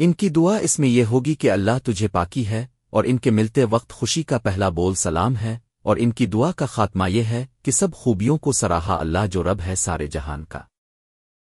ان کی دعا اس میں یہ ہوگی کہ اللہ تجھے پاکی ہے اور ان کے ملتے وقت خوشی کا پہلا بول سلام ہے اور ان کی دعا کا خاتمہ یہ ہے کہ سب خوبیوں کو سراہا اللہ جو رب ہے سارے جہان کا۔